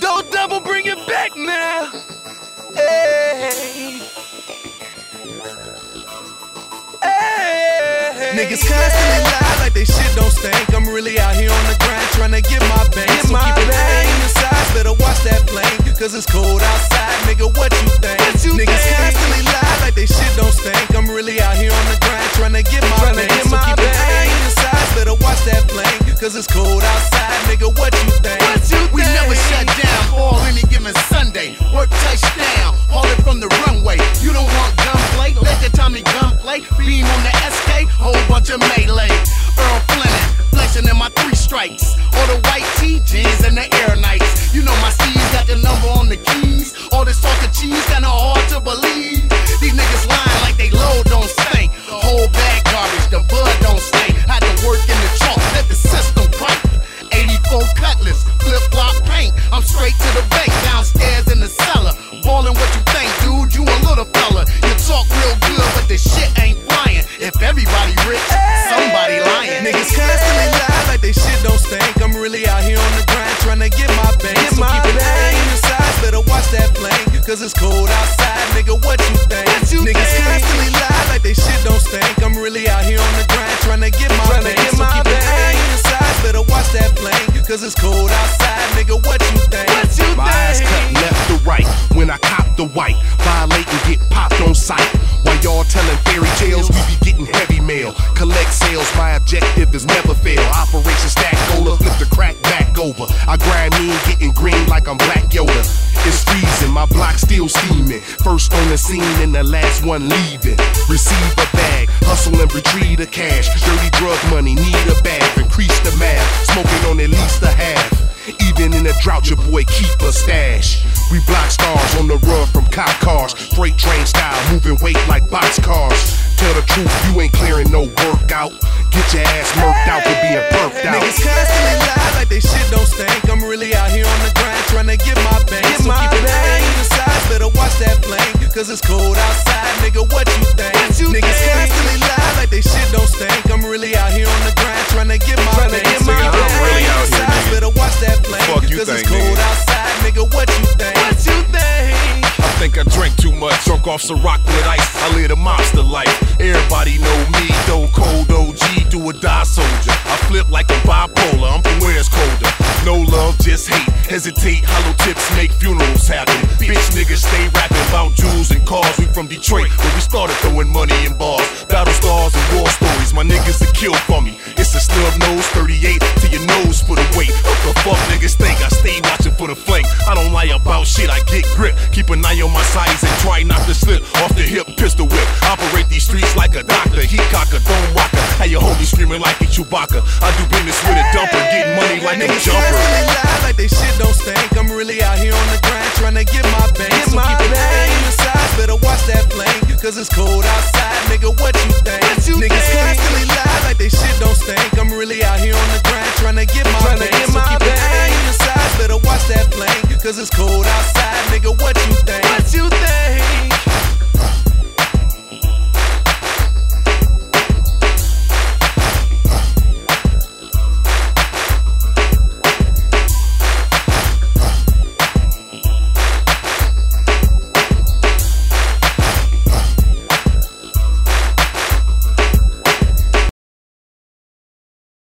Don't double bring it back now. Hey. Hey. Niggas constantly lie like they shit don't stink. I'm really out here on the grind trying to get my bank. Get so my keep it bank. in the size, better watch that plane. Cause it's cold outside, nigga. What you think? What you Niggas think? constantly lie like they shit don't stink. I'm really out here on the grind trying to get my bank. get so keep it bank. in the size, better watch that plane. Cause it's cold outside, nigga. What you of melee. Earl Fleming, flexing in my three strikes. All the white jeans and the air nights. You know my Steve's got the number on the keys. All this talk of cheese kinda hard to believe. These niggas lying like they load don't stink. Whole bag garbage, the bud don't stink. Had to work in the chalk, let the system crank. 84 cutlass, flip flop paint. I'm straight to the bank, downstairs in the out here on the grind trying to get my bank. Get so my keep it bank. in the size, better watch that plane. Cause it's cold outside, nigga. What you think? What you Niggas think? constantly lie like they shit don't stink. I'm really out here on the grind trying to get my get so my keep it bank. in the size, better watch that plane. Cause it's cold outside, nigga. What you think? What you My eyes cut left to right when I cop the white. Violate and get popped on sight. While y'all telling fairy tales, we be getting heavy mail. Collect sales, my objective is never fail. Operation grind getting green like I'm Black Yoda. It's freezing, my block still steaming. First on the scene and the last one leaving. Receive a bag, hustle and retrieve the cash. Dirty drug money, need a bag, increase the math. Smoking on at least a half. Even in a drought, your boy keep a stash. We block stars on the run from cop cars. Freight train style, moving weight like box cars. Tell the truth, you ain't clearing no workout. Get your ass murked out for being perked out. Niggas constantly outside, nigga. What you think? What you Niggas think? constantly lie like they shit don't stink. I'm really out here on the grind trying to get my Tryna bank. get so my keep it bank. really out here, size, nigga. Better watch that plane. Fuck you Cause it's cold nigga. outside, nigga. What you think? What you think? I think I drank too much, drunk off Ciroc with ice. I live a monster life. Everybody know me, though cold OG, do a die soldier. I flip like a bipolar, I'm from where it's colder. No love, just hate. Hesitate, hollow tips make funerals happen. Bitch niggas stay from Detroit, where we started throwing money in bars. Battle stars and war stories, my niggas are killed for me. It's a snub nose, 38 to your nose for the weight. What the fuck niggas think? I stay watching for the flank. I don't lie about shit, I get grip. Keep an eye on my sides and try not to slip off the hip pistol whip. Operate these streets like a doctor. He cocker, don't rock her. Have your homie screaming like a Chewbacca. I do business with a dumper, getting money like a jumper. constantly lie like they shit don't stink. I'm really out here on the grind trying to get my bank. Cause it's cold outside, nigga. What